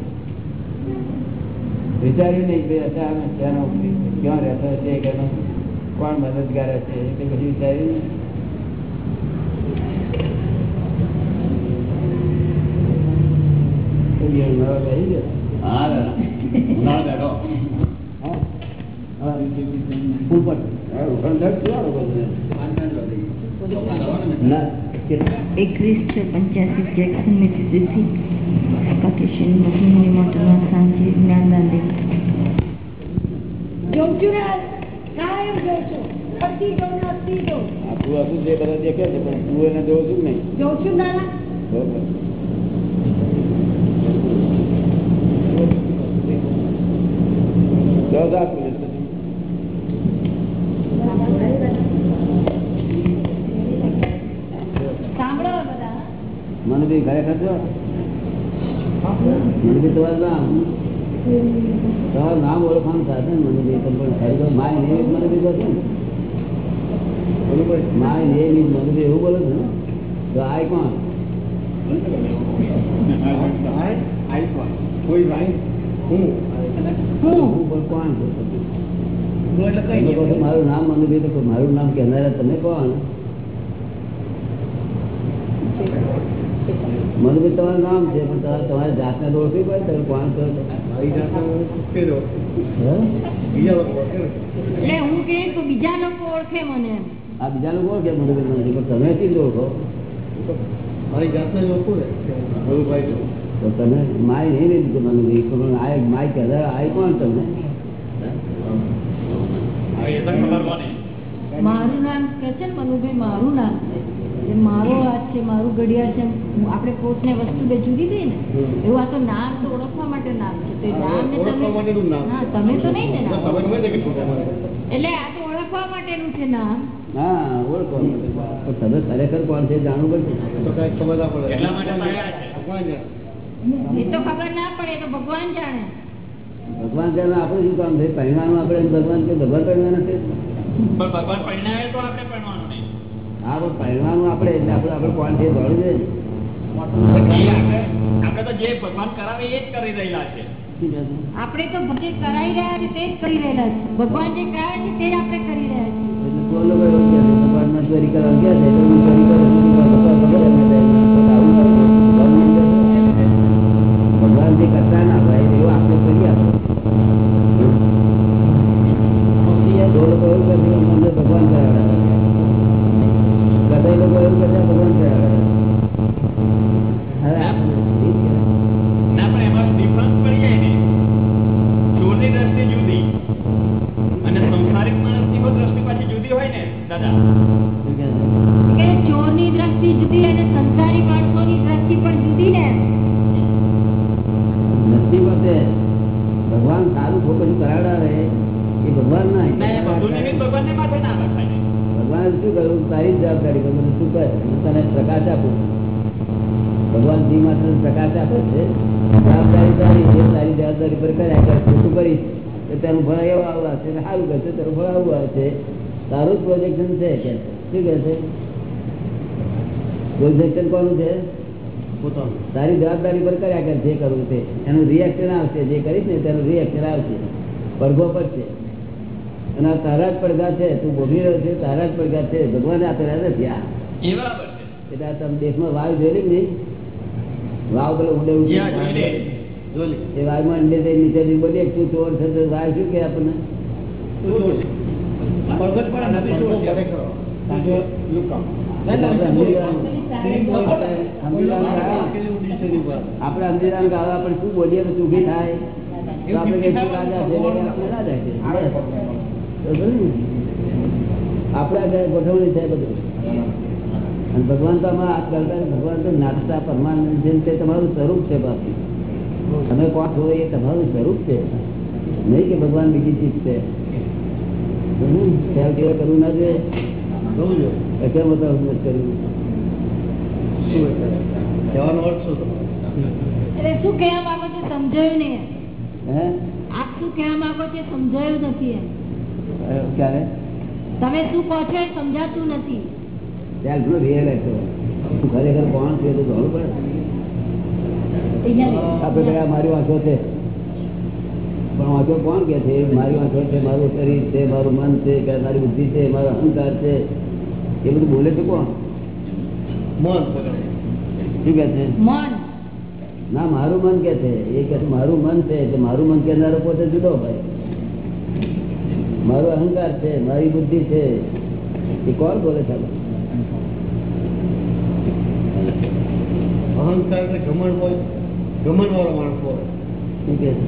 વિચાર્યું નહીં કે અત્યારે અમે ક્યાંનો ક્યાં રહેતો છે કે કોણ મદદગાર હશે એ બધું વિચાર્યું એકવીસ છ પંચ્યાસી જેક્સન મિસિસિપી વેકેશન મધુમની મોટરમાં સાંજે જ્ઞાનદાન દેવું. ને ને તું આ જે બધા દેખે છે પણ તું એને જોઉં છું નહીં? જોઉં છું બધા. મને બી ખરેખર છો મને બી તમારું નામ તમારું નામ ઓળખવાનું સાધન મને વેતન પણ ખરેખર માય નેમ મને બી છે બરોબર? માય નેમ ઇઝ મને એવું બોલો છો ને? તો આય કોણ? મારું નામ મને મારું નામ કહેનારા તમે કોણ? મને બી તમારું નામ છે પણ તમારે તમારી જાતને તો ઓળખવી પડે તમે કોણ છો? તો. હે? એટલે હું કે તો બીજા લોકો ઓળખે મને એમ. આ બીજા લોકો ઓળખે મને બી નથી પણ તમે કેવી રીતે ઓળખો મારી જાતને જ ઓળખું ને. ભલુભાઈ તો. તો તમે માય નહીં લીધું મને બી પણ આ માય કહેતા આ કોણ તમે મારું નામ કે છે ને મનુભાઈ મારું નામ. એ મારો હાથ છે મારું ઘડિયાળ છે આપણે પોત વસ્તુ બે જુદી દઈએ ને એવું આ તો નામ તો ઓળખવા માટે નામ છે. તો નામ ને તમે માટેનું નામ. હા તમે તો નહીં ને. એટલે આ તો ઓળખવા માટેનું છે નામ. હા ઓળખો પણ તમે ખરેખર કોણ છે જાણવું પડશે. ખબર પડે. એટલા માટે તો આવ્યા છે. કોણ છે? એ તો ખબર ના પડે તો ભગવાન જાણે. ભગવાન જાણે આપણે શું કામ છે? પરિણામ આપણે ભગવાન કે ભગવાન પરિણામ નથી પણ ભગવાન પરિણામે તો આપણે નહીં હા પણ પરિણામ આપણે એટલે આપણે આપણે કોણ છે દોડવું જોઈએ આપણે આપણે તો જે ભગવાન કરાવે એ જ કરી રહેલા છે શું કહે છે? આપણે તો જે કરાઈ રહ્યા છે તે જ કરી રહેલા છે ભગવાન જે કરાવે છે તે જ આપણે કરી રહ્યા છીએ ચોરી કરવા ગયા છે ચોરી ભગવાન ખબર એમને થાય. તો આવું કરે છે. ભગવાન એમ કહે છે. ભગવાન જે કરતા ના ભાઈ એવું આપણે કરી આપો ભગવાન કરાવે બધા લોકો એવું છે ભગવાન આપણે ના પણ એમાં જુદી અને સંસારિક માણસની દ્રષ્ટિ પાછી જુદી હોય ને દાદા ચોરની દ્રષ્ટિ જુદી અને માણસોની દ્રષ્ટિ પણ જુદી ને નથી વખતે ભગવાન સારું ખોટું કરાવડાવે એ ભગવાન ના ના એ બધું નિમિત્ત ભગવાનને માથે ના લખાય ને ભગવાન શું કર્યું તારી જવાબદારી કરું શું કર? હું તને પ્રકાશ આપું. ભગવાન જી માત્ર પ્રકાશ આપે છે. જવાબદારી તારી છે. તારી જવાબદારી પર કર્યા કર. ખોટું કરીશ? તો તેનું ફળ એવું આવું આવશે સારું કરશે. તેનું ફળ આવું આવશે. તારું જ પ્રોજેક્શન છે કે શું કહે છે પ્રોજેક્શન કોનું છે? તારી જવાબદારી પર કર્યા કર. જે કરવું તે. એનું રિએક્શન આવશે. જે કરીશ ને તેનું રિએક્શન આવશે. પડઘો પડશે. અને તારા જ પડઘા છે તું ભોગવી રહ્યો છે તારા જ પડઘા છે ભગવાને આપેલા નથી આ એટલે આ તમે દેશમાં વાવ જોયેલી કે નહીં વાવ પેલો ઊંડે. એ વાવમાં ઊંડે જઈને નીચેથી બોલીએ તું ચોર છે તો વાવ શું કે આપણને આપડે અંધેરા ગાવા પણ શું બોલીએ તો ચૂકી થાય તું રાજા છે રાજા? આપણા ઘરે ગોઠવણી છે બધું. અને ભગવાન તો આમાં હાથ કરતા ભગવાન તો નાચતા પરમાનંદ જેમ તે તમારું સ્વરૂપ છે બાપી તમે કોણ છો એ તમારું સ્વરૂપ છે. નહીં કે ભગવાન બીજી ચીજ છે. ખ્યાલ કેવા કરવું ના જોઈએ. કેમ હું નથી કર્યું એટલે શું કહેવા માંગો છો સમજાયું નહીં. હે? આપ શું કહેવા માંગો છો સમજાયું નથી એમ. ક્યારે? તમે શું કહો છો સમજાતું નથી. ત્યાં ઘણો રિયલાઇઝ કરો ખરેખર કોણ છે એ તો જાણવું પડે. આપણે કઈ મારી વાંચો છે? પણ વાંચો કોણ કે છે? મારી વાંચો છે મારું શરીર છે મારું મન છે કે મારી બુદ્ધિ છે મારો અહંકાર છે? એ બધું બોલે છે કોણ? શું કે છે? મન. ના મારું મન કે છે. એ કે છે મારું મન છે એટલે મારું મન કહેનારો પોતે જુદો ભાઈ મારો અહંકાર છે મારી બુદ્ધિ છે. એ કોણ બોલે છે? અહંકાર એટલે હોય ઘમંડ વાળો માણસ હોય. શું કે છે?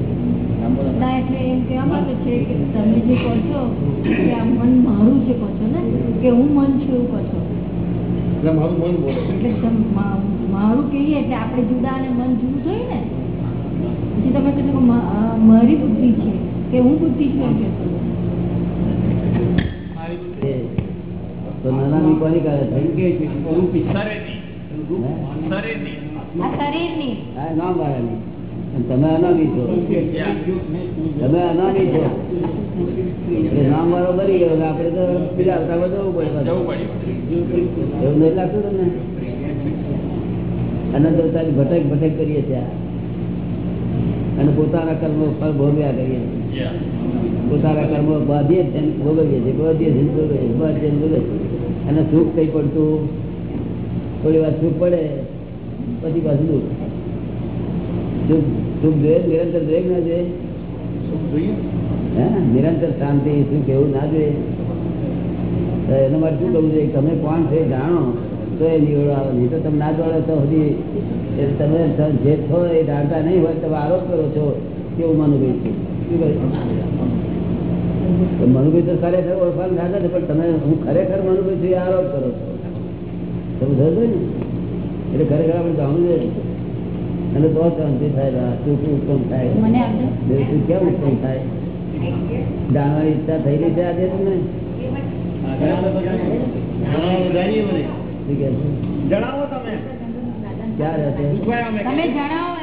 ના એટલે એમ કહેવા માંગે છે કે તમે જે કહો છો કે આ મન મારું છે કહો છો ને? કે હું મન છું એવું કહો છો? એટલે મારું એટલે તમ- મારું કહીએ એટલે આપણે જુદા અને મન જુદું થયું ને? પછી તમે કહો મારી બુદ્ધિ છે કે હું બુદ્ધિ છું એમ કહેશો એ તો નાના કોની કાઢે છે. તમે અનામી છો. તમે અનામી છો. નામ વાળો બની ગયો આપડે આપણે તો બીજા આવતા જવું પડે. એવું નહીં લાગતું તમને? અને તો તારી ભટક ભટક કરીએ છીએ અને પોતાના કર્મ ફળ ભોગવ્યા કરીએ. છીએ. પોતાના કર્મો બાંધીએ છે ભોગવીએ છીએ. બાંધીએ છીએ ભોગવીએ બાંધીએ ભોગવીએ અને સુખ થઈ પડતું? થોડી વાર સુખ પડે પછી પાછું દુઃખ. સુખ સુખ જોઈએ નિરંતર જોઈએ ના જોઈએ? હા? નિરંતર શાંતિ સુખ એવું ના જોઈએ. તો એના માટે શું કરવું જોઈએ? તમે કોણ છે જાણો તો એ નિવડો આવે. નહીં તો તમે ના જોડો તો સુધી તમે જે છો એ જાણતા નહીં હોય તમે આરોપ કરો છો કેવું માનું તો મનુભાઈ તો ખરેખર ઓળખાણ ના છે પણ તમે હું ખરેખર મનુભાઈ છું આરોપ કરો છો. તમે સમજો ને? એટલે ખરેખર આપણે જાણવું જોઈએ અને તો શાંતિ થાય સુખ ઉત્તમ થાય. મને કેમ ઉત્તમ થાય? જાણવાની ઈચ્છા થઈ રહી છે આજે તમને? જણાવો તમે. ક્યાં રહે છે પૂછવાય અમે તમે જણાવો.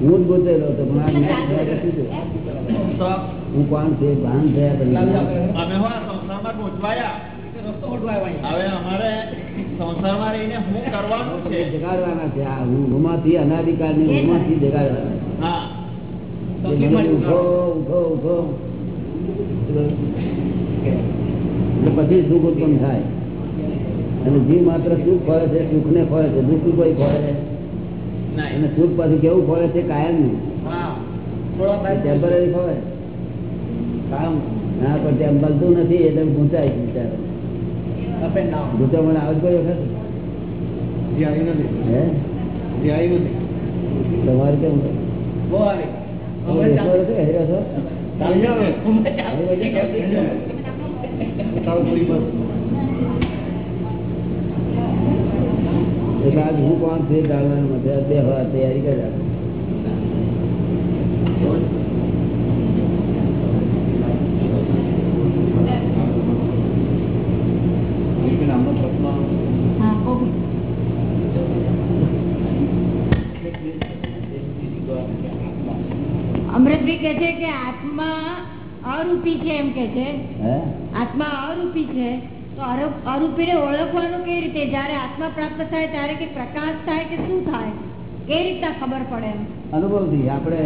હું જ ગુંચાયેલો હતો. હું કોણ છે ભાન થયા હવે અમારે સંસારમાં રહીને કરવાનું છે? જગાડવાના છે. આ જગાડવાના. હા. પછી સુખ ઉત્પન્ન થાય. અને જીવ માત્ર સુખ ફળે છે સુખ ને ફળે છે. દુઃખ કોઈ ફળે અને સુખ પછી કેવું ફળે છે કાયમનું ટેમ્પરરી ફળે. કામ. ના પણ ટેમ્પલતું મળતું નથી એટલે ગુંચાય છે બિચારો ગુંચામણ આવે કોઈ વખત હજી આવી નથી હે હજી આવી નથી તમારે કેવું છે? તમે બેસવા છો કે હેર્યા છો? ચાલી આવે ઉતાવળ કરી બસ એટલે આજ હું કોણ છે જાણવાનું માટે બે હવા તૈયારી કર્યા હા અરૂપી છે એમ કે છે. આત્મા અરૂપી છે. તો અરૂપી ને ઓળખવાનું કઈ રીતે? જયારે આત્મા પ્રાપ્ત થાય ત્યારે કે પ્રકાશ થાય કે શું થાય? કેવી રીતના ખબર પડે એમ? અનુભવથી આપણે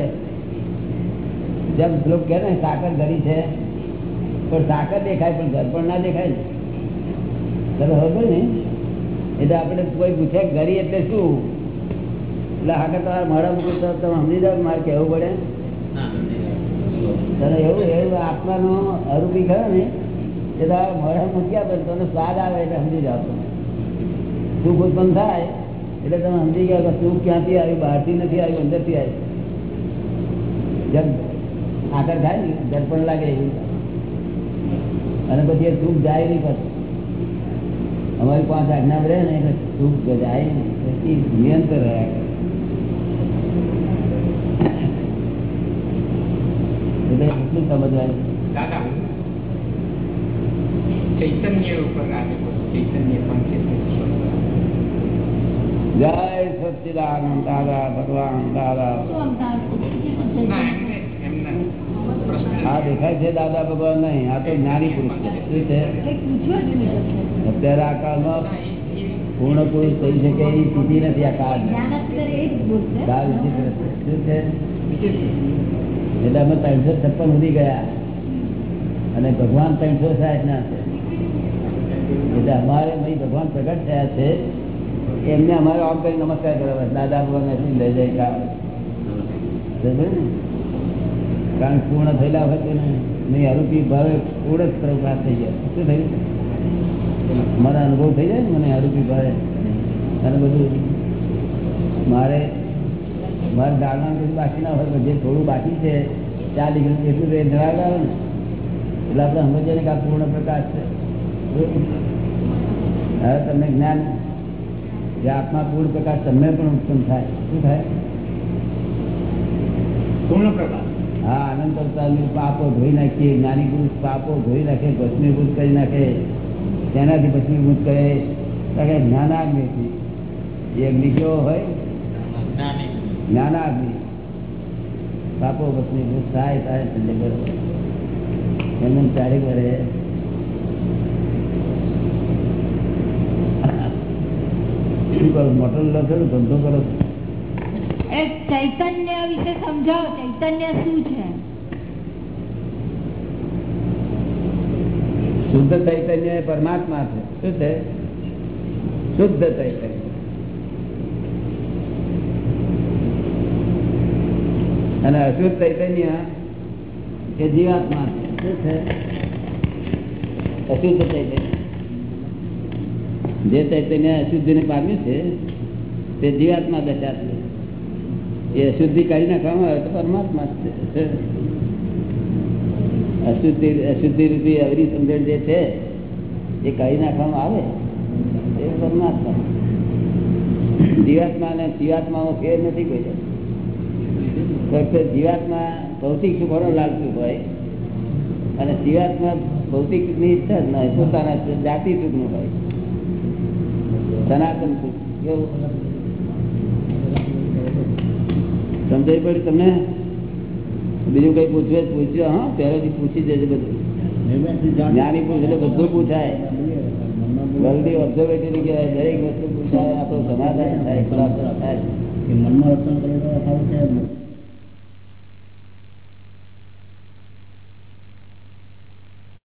જેમ શ્લોક કે ને સાકર ધરી છે પણ સાકર દેખાય પણ ઘર પણ ના દેખાય. તમે ખબર ને? એટલે આપણે કોઈ પૂછે ગરી ઘરી એટલે શું? એટલે હાકર તમારા મારા મૂકું તમે સમજી જાવ મારે કહેવું પડે. તને એવું એવું આત્માનો અરૂપી ખરો ને, એ તારા મોડા મૂક્યા પછી તમને સ્વાદ આવે એટલે સમજી જાવ તમે. સુખ ઉત્પન્ન થાય એટલે તમે સમજી ગયા કે સુખ ક્યાંથી આવ્યું, બહારથી નથી આવ્યું, અંદરથી આવ્યું. જેમ આગળ થાય ને, દર્પણ લાગે એવું. અને પછી એ સુખ જાય નહીં પછી. અમારી પાંચ આજ્ઞા રહે ને, એટલે સુખ જાય નહીં. નિયંત્રણ રહ્યા કરે. એટલે એટલું સમજવાનું દાદા ચૈતન્ય ઉપર આજે બોલો. ચૈતન્ય પંચેશ્વર જય સચ્ચિદાનંદ દાદા ભગવાન દાદા શું આમ થાય? ના એમને એમના પ્રશ્ન આ દેખાય છે દાદા ભગવાન નહીં આ તો જ્ઞાની પુરુષ છે શું છે કંઈક પૂછ્યું જ નહીં. અત્યારે આ કાળમાં પૂર્ણ પુરુષ થઈ શકે એવી સ્થિતિ નથી આ કાળ જ્ઞાન અત્યારે એ જ બોલશે. કાળ વિચિત્ર છે શું છે એટલે અમે ત્રણસો છપ્પન સુધી ગયા. અને ભગવાન ત્રણસો સાઠ ના છે. એટલે અમારે ભગવાન પ્રગટ થયા છે. એમને અમારે આમ કરી નમસ્કાર કરવા. દાદા ભગવાન લઈ જાય કારણ પૂર્ણ થયેલા હોય તો નહીં આરોપી ભાવે પૂર્ણ જ પ્રકાશ થઈ ગયા. શું થયું? મારા અનુભવ થઈ જાય ને મને આરોપી ભાવે? અને બધું. મારે મારે જાણવાનું બધું બાકી ના હોય પણ જે થોડું બાકી છે. ચાર ડિગ્રી એટલું એ જણાવે આવે ને. એટલે આપણે સમજીએ ને કે આ પૂર્ણ પ્રકાશ છે. હવે તમને જ્ઞાન જે આત્મા પૂર્ણ પ્રકાશ તમને પણ ઉત્પન્ન થાય. શું થાય? પૂર્ણ પ્રકાશ. હા આનંદ અવતારની પાપો ધોઈ નાખીએ જ્ઞાની પુરુષ પાપો ધોઈ નાખે ભસ્મીભૂત કરી નાખે તેનાથી ભસ્મીભૂત કરે. તો કે જ્ઞાનાગ્નિથી. એ અગ્નિ કેવો હોય જ્ઞાની. જ્ઞાનાગ્નિ પાપો પત્ની સાય થાય સંજય કરો. એમને ચારે કરે. શું કરો? મોટર લખો ધંધો કરો? એ ચૈતન્ય વિશે સમજાવો. ચૈતન્ય શું છે? શુદ્ધ ચૈતન્ય એ પરમાત્મા છે. શું છે? શુદ્ધ ચૈતન્ય. અને અશુદ્ધ ચૈતન્ય એ જીવાત્મા શું છે? અશુદ્ધ ચૈતન્ય. જે ચૈતન્ય અશુદ્ધિ ને પામ્યું છે તે જીવાત્મા દશા છે. એ અશુદ્ધિ કાઢી નાખવામાં આવે તો પરમાત્મા છે. અશુદ્ધિ અશુદ્ધિ રૂપી અવરી સમજણ જે છે એ કાઢી નાખવામાં આવે એ પરમાત્મા જીવાત્મા અને જીવાત્મામાં ફેર નથી કોઈ. ફક્ત જીવાતમાં ભૌતિક સુખોનો લાલચું હોય. અને જીવાતમાં ભૌતિક સુખની ઈચ્છા જ ન હોય, પોતાના જાતિ સુખનું હોય. સનાતન સુખ. કેવું સમજાય પડી તમને? બીજું કઈ પૂછવે તો પૂછજો, હા, પહેલેથી પૂછી જશે બધું. જ્ઞાની પુરુષ એટલે બધું પૂછાય. વર્લ્ડી ઓબ્ઝર્વેટરી કહેવાય, દરેક વસ્તુ પૂછાય, આપણું સમાધાન થાય, ખુલાસો થાય. મનમાં